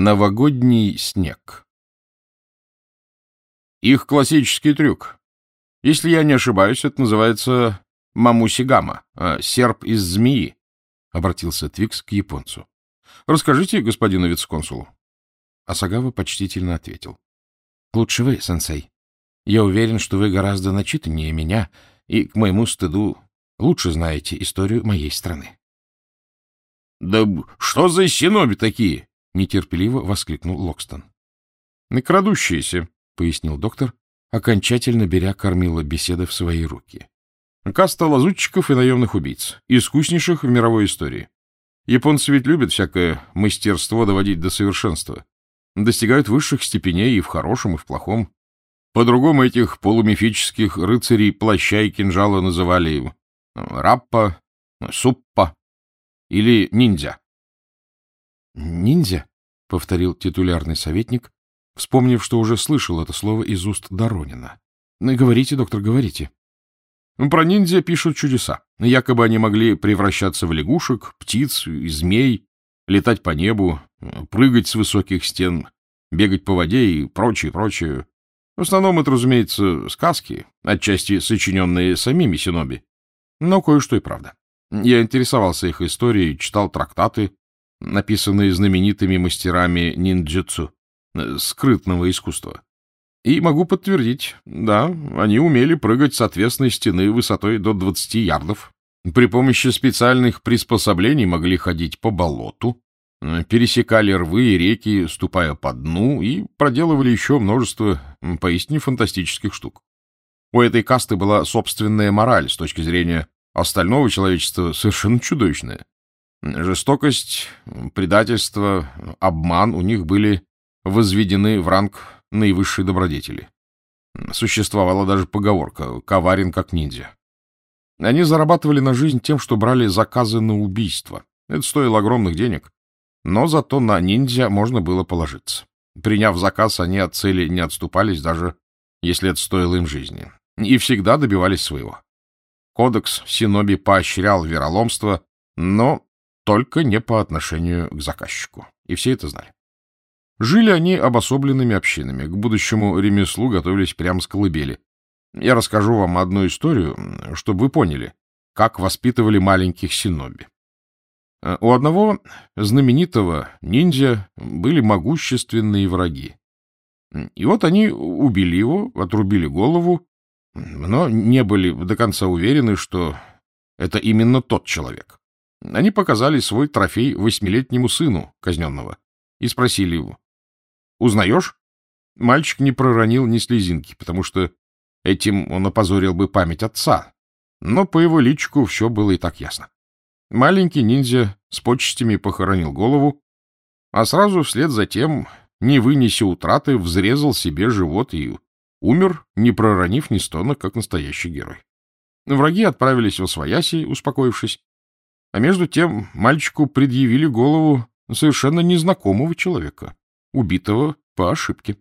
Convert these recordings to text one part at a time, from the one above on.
Новогодний снег. Их классический трюк. Если я не ошибаюсь, это называется мамусигама, э, серп из змеи, — обратился Твикс к японцу. — Расскажите господину вице-консулу. Асагава почтительно ответил. — Лучше вы, сенсей. Я уверен, что вы гораздо начитаннее меня и, к моему стыду, лучше знаете историю моей страны. — Да что за синоби такие? — нетерпеливо воскликнул Локстон. — Крадущиеся, — пояснил доктор, окончательно беря кормила беседы в свои руки. Каста лазутчиков и наемных убийц, искуснейших в мировой истории. Японцы ведь любят всякое мастерство доводить до совершенства. Достигают высших степеней и в хорошем, и в плохом. По-другому этих полумифических рыцарей плаща и кинжала называли ну, раппа, суппа или ниндзя. «Ниндзя?» — повторил титулярный советник, вспомнив, что уже слышал это слово из уст Доронина. «Ну говорите, доктор, говорите». Про ниндзя пишут чудеса. Якобы они могли превращаться в лягушек, птиц змей, летать по небу, прыгать с высоких стен, бегать по воде и прочее, прочее. В основном это, разумеется, сказки, отчасти сочиненные самими синоби. Но кое-что и правда. Я интересовался их историей, читал трактаты, написанные знаменитыми мастерами ниндзюцу, э, скрытного искусства. И могу подтвердить, да, они умели прыгать с отвесной стены высотой до 20 ярдов. При помощи специальных приспособлений могли ходить по болоту, э, пересекали рвы и реки, ступая по дну, и проделывали еще множество поистине фантастических штук. У этой касты была собственная мораль с точки зрения остального человечества совершенно чудовищная. Жестокость, предательство, обман у них были возведены в ранг наивысшей добродетели. Существовала даже поговорка «коварен как ниндзя». Они зарабатывали на жизнь тем, что брали заказы на убийство. Это стоило огромных денег, но зато на ниндзя можно было положиться. Приняв заказ, они от цели не отступались, даже если это стоило им жизни. И всегда добивались своего. Кодекс Синоби поощрял вероломство, но только не по отношению к заказчику. И все это знали. Жили они обособленными общинами, к будущему ремеслу готовились прямо с колыбели. Я расскажу вам одну историю, чтобы вы поняли, как воспитывали маленьких синоби. Э, у одного знаменитого ниндзя были могущественные враги. И вот они убили его, отрубили голову, но не были до конца уверены, что это именно тот человек. Они показали свой трофей восьмилетнему сыну казненного и спросили его, «Узнаешь?» Мальчик не проронил ни слезинки, потому что этим он опозорил бы память отца, но по его личику все было и так ясно. Маленький ниндзя с почестями похоронил голову, а сразу вслед за тем, не вынеся утраты, взрезал себе живот и умер, не проронив ни стона, как настоящий герой. Враги отправились в Освояси, успокоившись, а между тем мальчику предъявили голову совершенно незнакомого человека, убитого по ошибке.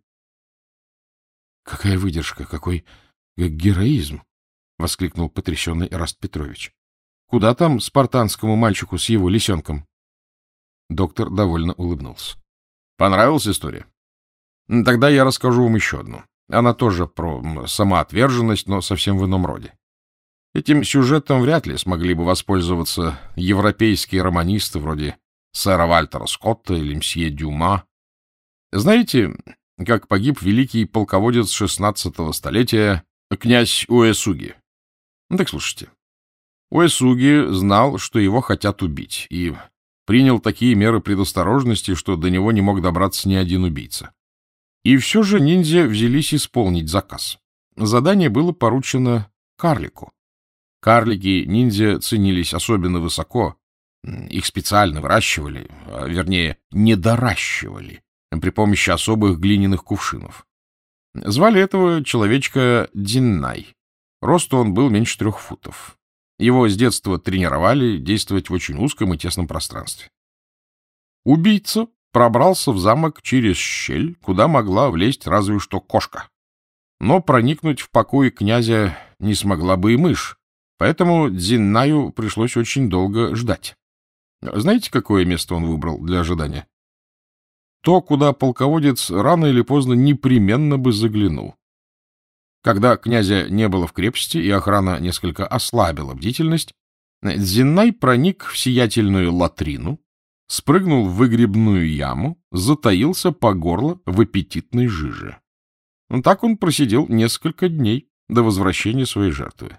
— Какая выдержка, какой героизм! — воскликнул потрясенный Раст Петрович. — Куда там спартанскому мальчику с его лисенком? Доктор довольно улыбнулся. — Понравилась история? Тогда я расскажу вам еще одну. Она тоже про самоотверженность, но совсем в ином роде. Этим сюжетом вряд ли смогли бы воспользоваться европейские романисты вроде сэра Вальтера Скотта или мсье Дюма. Знаете, как погиб великий полководец шестнадцатого столетия князь Уэсуги? Ну, так слушайте. Уэсуги знал, что его хотят убить, и принял такие меры предосторожности, что до него не мог добраться ни один убийца. И все же ниндзя взялись исполнить заказ. Задание было поручено карлику. Карлики-ниндзя ценились особенно высоко. Их специально выращивали, а, вернее, недоращивали при помощи особых глиняных кувшинов. Звали этого человечка Диннай. Росту он был меньше трех футов. Его с детства тренировали действовать в очень узком и тесном пространстве. Убийца пробрался в замок через щель, куда могла влезть разве что кошка. Но проникнуть в покой князя не смогла бы и мышь, Поэтому Дзиннаю пришлось очень долго ждать. Знаете, какое место он выбрал для ожидания? то, куда полководец рано или поздно непременно бы заглянул. Когда князя не было в крепости и охрана несколько ослабила бдительность, Зинай проник в сиятельную латрину, спрыгнул в выгребную яму, затаился по горло в аппетитной жиже. Так он просидел несколько дней до возвращения своей жертвы.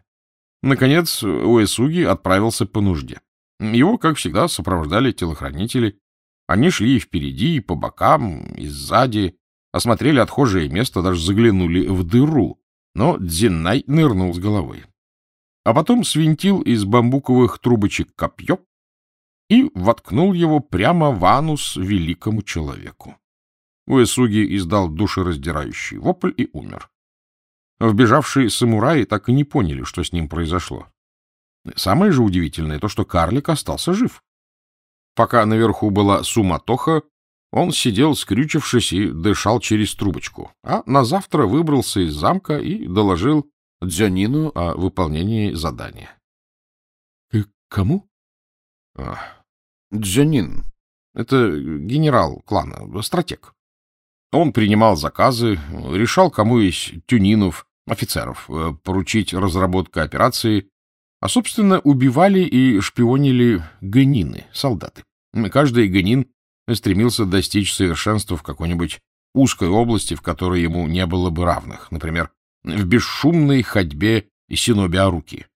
Наконец, Уэсуги отправился по нужде. Его, как всегда, сопровождали телохранители. Они шли и впереди, и по бокам, и сзади, осмотрели отхожее место, даже заглянули в дыру, но Дзиннай нырнул с головой. А потом свинтил из бамбуковых трубочек копье и воткнул его прямо в анус великому человеку. Уэсуги издал душераздирающий вопль и умер. Вбежавшие самураи так и не поняли, что с ним произошло. Самое же удивительное то, что карлик остался жив. Пока наверху была суматоха, он сидел, скрючившись, и дышал через трубочку, а на завтра выбрался из замка и доложил Дзянину о выполнении задания. — Кому? А, — Дзянин. Это генерал клана, стратег. Он принимал заказы, решал, кому из тюнинов, офицеров, э, поручить разработку операции, а, собственно, убивали и шпионили гонины, солдаты. Каждый гонин стремился достичь совершенства в какой-нибудь узкой области, в которой ему не было бы равных, например, в бесшумной ходьбе синобиаруки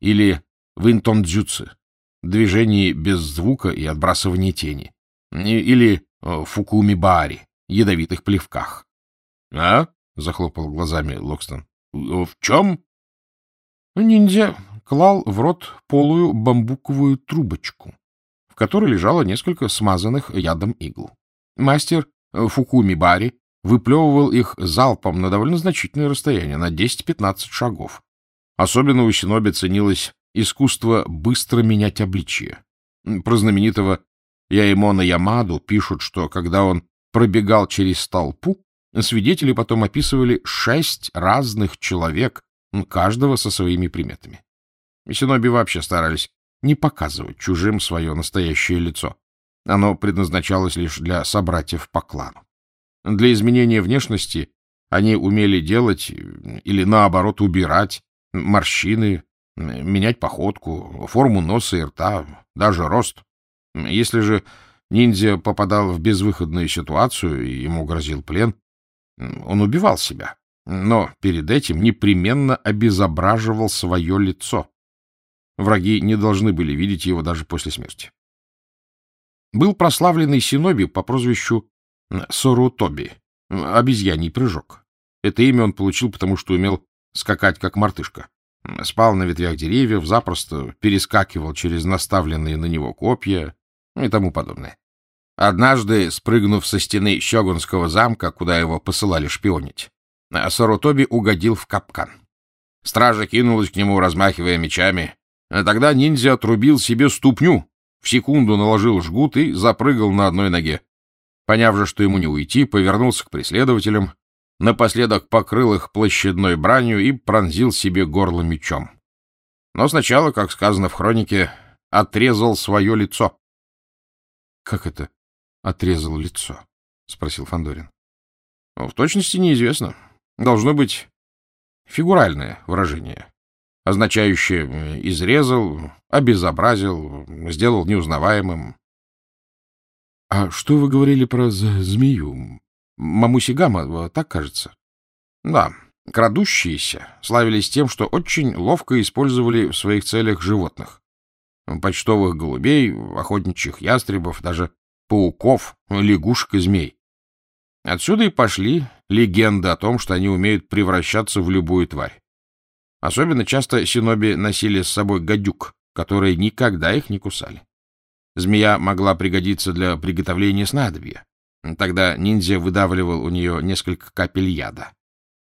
или в интондзюци, движении без звука и отбрасывании тени, или э, фукумибари, ядовитых плевках. — А? — захлопал глазами Локстон. — В чем? — Ниндзя клал в рот полую бамбуковую трубочку, в которой лежало несколько смазанных ядом игл. Мастер э, Фукуми Бари выплевывал их залпом на довольно значительное расстояние, на 10-15 шагов. Особенно у Синоби ценилось искусство быстро менять обличие. Про знаменитого Яимона Ямаду пишут, что когда он пробегал через толпу, свидетели потом описывали шесть разных человек, каждого со своими приметами. Синоби вообще старались не показывать чужим свое настоящее лицо. Оно предназначалось лишь для собратьев по клану. Для изменения внешности они умели делать или, наоборот, убирать морщины, менять походку, форму носа и рта, даже рост. Если же ниндзя попадал в безвыходную ситуацию и ему грозил плен, он убивал себя, но перед этим непременно обезображивал свое лицо. Враги не должны были видеть его даже после смерти. Был прославленный синоби по прозвищу Сорутоби, обезьяний прыжок. Это имя он получил, потому что умел скакать, как мартышка. Спал на ветвях деревьев, запросто перескакивал через наставленные на него копья и тому подобное. Однажды, спрыгнув со стены Щегунского замка, куда его посылали шпионить, Сарутоби угодил в капкан. Стража кинулась к нему, размахивая мечами, а тогда ниндзя отрубил себе ступню, в секунду наложил жгут и запрыгал на одной ноге. Поняв же, что ему не уйти, повернулся к преследователям, напоследок покрыл их площадной бранью и пронзил себе горло мечом. Но сначала, как сказано в хронике, отрезал свое лицо. — Как это отрезал лицо? — спросил Фандорин. В точности неизвестно. Должно быть фигуральное выражение означающее э, «изрезал», «обезобразил», «сделал неузнаваемым». — А что вы говорили про змею? Мамусигама, так кажется? — Да, крадущиеся славились тем, что очень ловко использовали в своих целях животных. Почтовых голубей, охотничьих ястребов, даже пауков, лягушек и змей. Отсюда и пошли легенды о том, что они умеют превращаться в любую тварь. Особенно часто синоби носили с собой гадюк, которые никогда их не кусали. Змея могла пригодиться для приготовления снадобья. Тогда ниндзя выдавливал у нее несколько капель яда.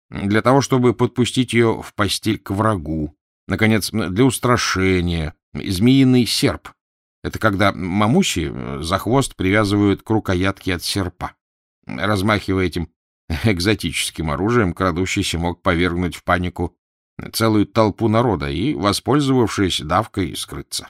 Для того, чтобы подпустить ее в постель к врагу. Наконец, для устрашения. Змеиный серп. Это когда мамуси за хвост привязывают к рукоятке от серпа. Размахивая этим экзотическим оружием, крадущийся мог повергнуть в панику целую толпу народа и, воспользовавшись давкой, скрыться.